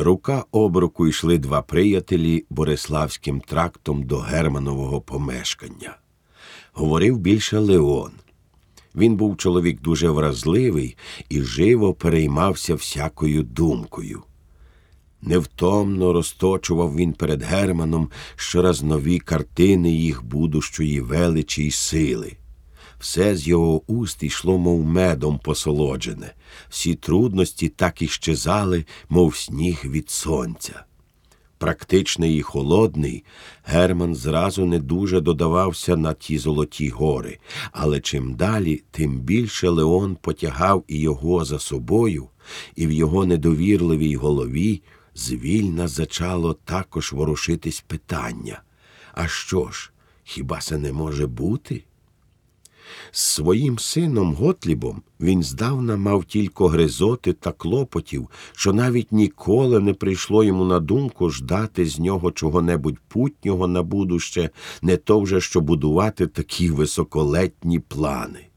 Рука об руку йшли два приятелі Бориславським трактом до Германового помешкання. Говорив більше Леон. Він був чоловік дуже вразливий і живо переймався всякою думкою. Невтомно розточував він перед Германом щораз нові картини їх будущої величі й сили. Все з його уст йшло, мов медом посолоджене, всі трудності так і щезали, мов сніг від сонця. Практичний і холодний, Герман зразу не дуже додавався на ті золоті гори, але чим далі, тим більше Леон потягав і його за собою, і в його недовірливій голові звільна зачало також ворушитись питання. А що ж, хіба це не може бути? З своїм сином Готлібом він здавна мав тільки гризоти та клопотів, що навіть ніколи не прийшло йому на думку ждати з нього чого-небудь путнього на будуще, не то вже що будувати такі високолетні плани.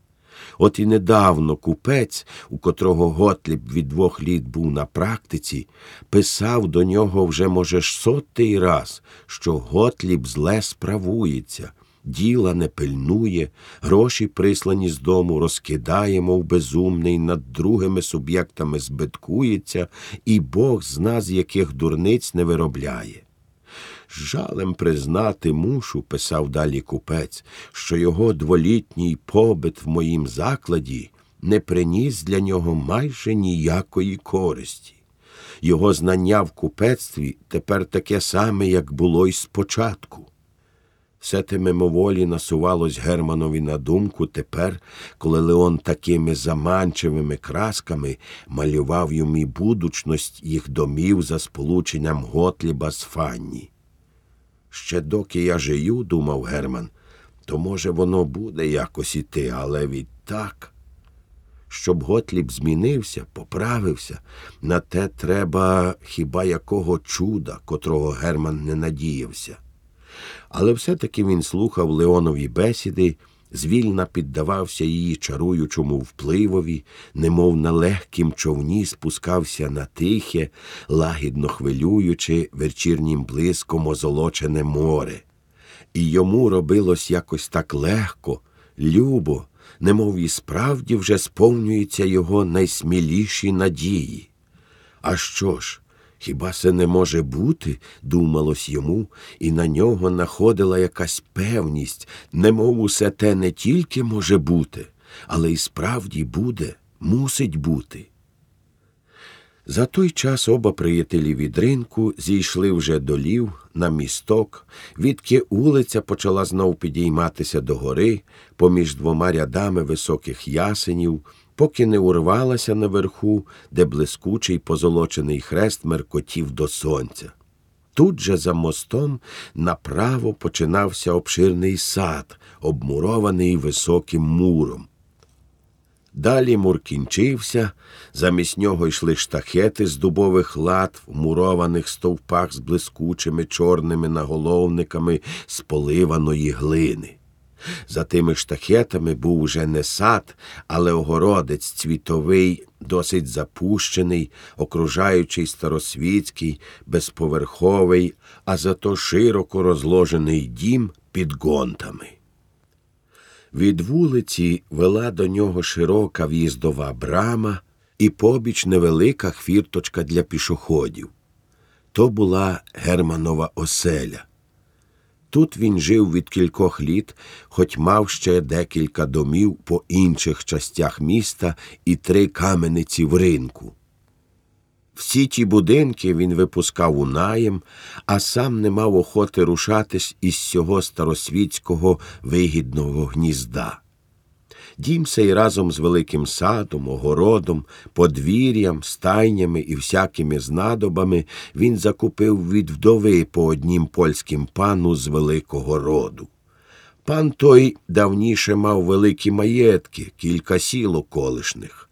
От і недавно купець, у котрого Готліб від двох літ був на практиці, писав до нього вже, може, сотий раз, що Готліб зле справується діла не пильнує, гроші, прислані з дому, розкидає, мов безумний, над другими суб'єктами збиткується, і Бог з яких дурниць не виробляє. Жалем признати мушу, писав далі купець, що його дволітній побит в моїм закладі не приніс для нього майже ніякої користі. Його знання в купецтві тепер таке саме, як було й спочатку. Все те мимоволі насувалось Германові на думку тепер, коли Леон такими заманчивими красками малював йому будучність їх домів за сполученням Готліба з Фанні. Ще доки я жию, думав Герман, то, може, воно буде якось іти, але відтак. Щоб Готліб змінився, поправився, на те треба хіба якого чуда, котрого Герман не надіявся. Але все-таки він слухав Леонові бесіди, звільна піддавався її чаруючому впливові, немов на легкім човні спускався на тихе, лагідно хвилюючи вечірнім блиском озолочене море. І йому робилось якось так легко, любо, немов і справді вже сповнюються його найсміліші надії. А що ж? Хіба це не може бути, думалось йому, і на нього находила якась певність, немов усе те не тільки може бути, але й справді буде, мусить бути. За той час оба приятелі від ринку зійшли вже до лів на місток, відки улиця почала знов підійматися до гори поміж двома рядами високих ясенів поки не урвалася наверху, де блискучий позолочений хрест меркотів до сонця. Тут же за мостом направо починався обширний сад, обмурований високим муром. Далі мур кінчився, замість нього йшли штахети з дубових лад, в мурованих стовпах з блискучими чорними наголовниками з поливаної глини. За тими штахетами був уже не сад, але огородець цвітовий, досить запущений, окружаючий старосвітський, безповерховий, а зато широко розложений дім під гонтами. Від вулиці вела до нього широка в'їздова брама і побіч невелика хвірточка для пішоходів. То була Германова оселя. Тут він жив від кількох літ, хоч мав ще декілька домів по інших частях міста і три камениці в ринку. Всі ті будинки він випускав у наєм, а сам не мав охоти рушатись із цього старосвітського вигідного гнізда. Дім сей разом з великим садом, огородом, подвір'ям, стайнями і всякими знадобами він закупив від вдови по однім польським пану з великого роду. Пан той давніше мав великі маєтки, кілька сіл околишних.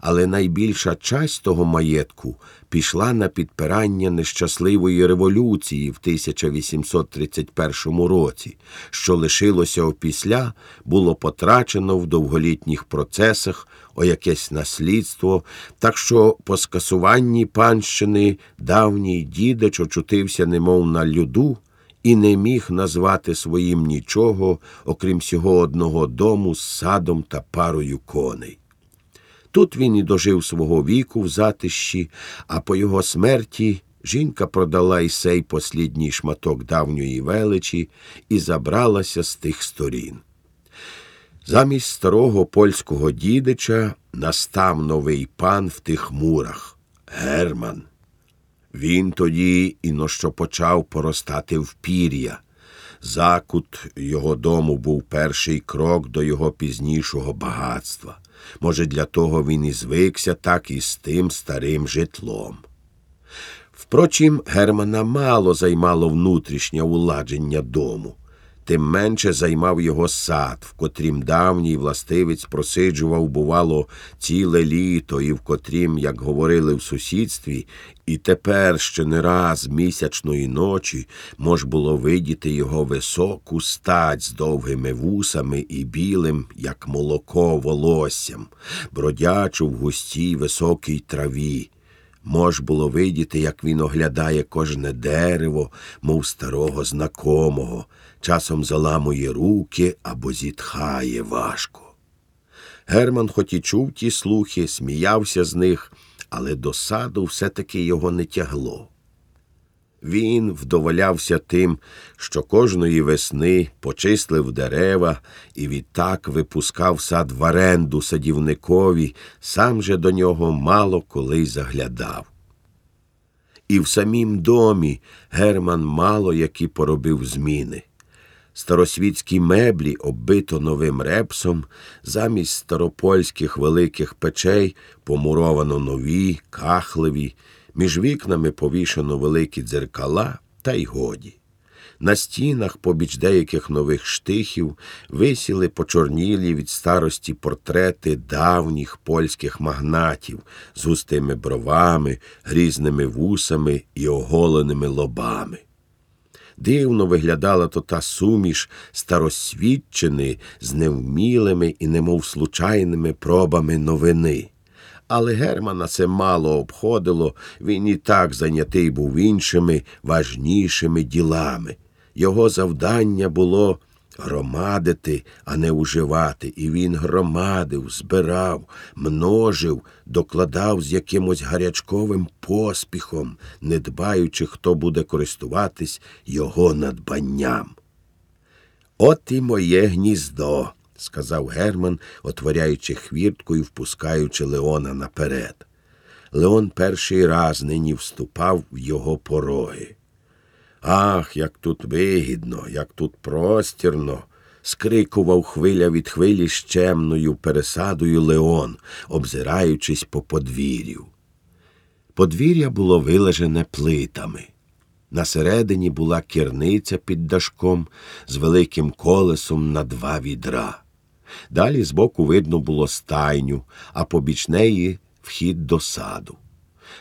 Але найбільша часть того маєтку пішла на підпирання нещасливої революції в 1831 році, що лишилося опісля, було потрачено в довголітніх процесах о якесь наслідство, так що по скасуванні панщини давній дідич очутився, немов на люду, і не міг назвати своїм нічого, окрім всього одного дому з садом та парою коней. Тут він і дожив свого віку в затищі, а по його смерті жінка продала й сей послідній шматок давньої величі і забралася з тих сторін. Замість старого польського дідича настав новий пан в тих мурах Герман. Він тоді іно що почав поростати в пір'я. Закут його дому був перший крок до його пізнішого багатства. Може, для того він і звикся так і з тим старим житлом. Впрочем, Германа мало займало внутрішнє уладження дому тим менше займав його сад, в котрім давній властивець просиджував, бувало, ціле літо, і в котрім, як говорили в сусідстві, і тепер ще не раз місячної ночі мож було видіти його високу стать з довгими вусами і білим, як молоко, волоссям, бродячу в густій високій траві. Мож було видіти, як він оглядає кожне дерево, мов старого знакомого, часом заламує руки або зітхає важко. Герман, хоч і чув ті слухи, сміявся з них, але досаду все-таки його не тягло. Він вдоволявся тим, що кожної весни почислив дерева і відтак випускав сад в оренду садівникові, сам же до нього мало коли заглядав. І в самім домі Герман мало які поробив зміни. Старосвітські меблі оббито новим репсом, замість старопольських великих печей помуровано нові, кахливі, між вікнами повішано великі дзеркала, та й годі. На стінах, побіч деяких нових штихів, висіли почорнілі від старості портрети давніх польських магнатів з густими бровами, грізними вусами і оголеними лобами. Дивно виглядала то та суміш старосвідчини з невмілими і немов случайними пробами новини. Але Германа це мало обходило, він і так зайнятий був іншими важнішими ділами. Його завдання було громадити, а не уживати, і він громадив, збирав, множив, докладав з якимось гарячковим поспіхом, не дбаючи, хто буде користуватись його надбанням. От і моє гніздо, сказав Герман, отворяючи хвіртку і впускаючи Леона наперед. Леон перший раз нині вступав в його пороги. Ах, як тут вигідно, як тут простірно. скрикував хвиля від хвилі щемною пересадою Леон, обзираючись по подвір'ю. Подвір'я було вилежене плитами. На середині була кірниця під дашком з великим колесом на два відра. Далі збоку видно було стайню, а побіч неї вхід до саду.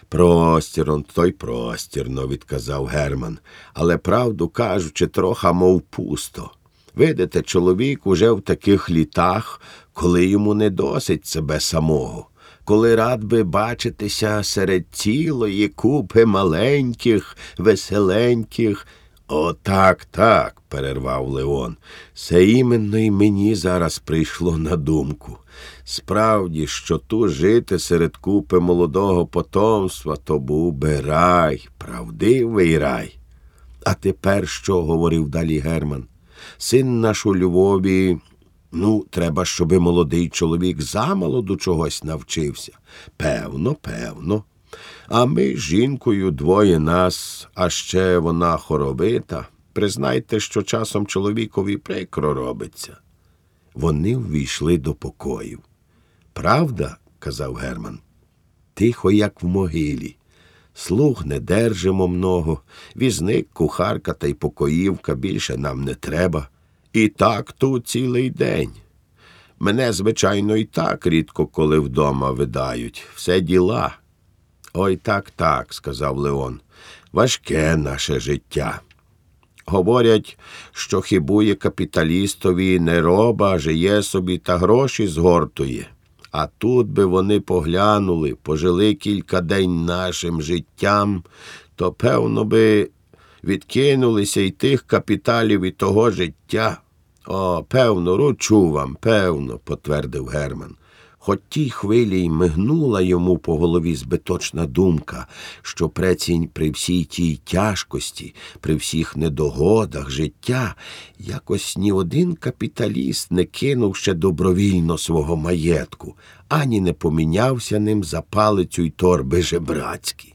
Простірно, то й простірно, відказав Герман, але, правду кажучи, троха, мов пусто. Видите, чоловік уже в таких літах, коли йому не досить себе самого, коли рад би бачитися серед цілої купи маленьких, веселеньких. О, так, так, перервав Леон. Це іменно й мені зараз прийшло на думку. Справді, що ту жити серед купи молодого потомства, то був би рай, правдивий рай. А тепер що? говорив далі Герман. Син наш у Львові, ну, треба, щоби молодий чоловік замолоду чогось навчився. Певно, певно. А ми з жінкою двоє нас, а ще вона хоробита. Признайте, що часом чоловікові прикро робиться. Вони ввійшли до покоїв. Правда, казав Герман, тихо, як в могилі. Слуг не держимо много, візник, кухарка та й покоївка більше нам не треба. І так тут цілий день. Мене, звичайно, і так рідко коли вдома видають. Все діла. Ой так, так, сказав Леон. Важке наше життя. Говорять, що хибує капіталістові не роба, а жиє собі та гроші згортує. А тут би вони поглянули, пожили кілька день нашим життям, то, певно, би відкинулися й тих капіталів і того життя. О, певно, ручу вам, певно, потвердив Герман. Хоч тій хвилі й мигнула йому по голові збиточна думка, що прецінь при всій тій тяжкості, при всіх недогодах життя, якось ні один капіталіст не кинув ще добровільно свого маєтку, ані не помінявся ним за палицю й торби жебрацькі.